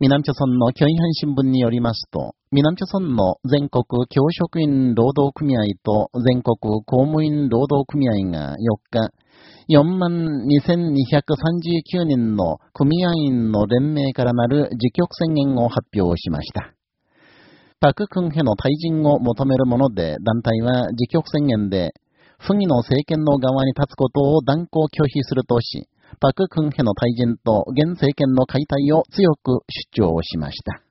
南朝村の教員新聞によりますと、南朝村の全国教職員労働組合と全国公務員労働組合が4日、4万2239人の組合員の連盟からなる自局宣言を発表しました。パククンヘの退陣を求めるもので、団体は自局宣言で、不義の政権の側に立つことを断固拒否するとし、パク・クンヘの退陣と現政権の解体を強く主張しました。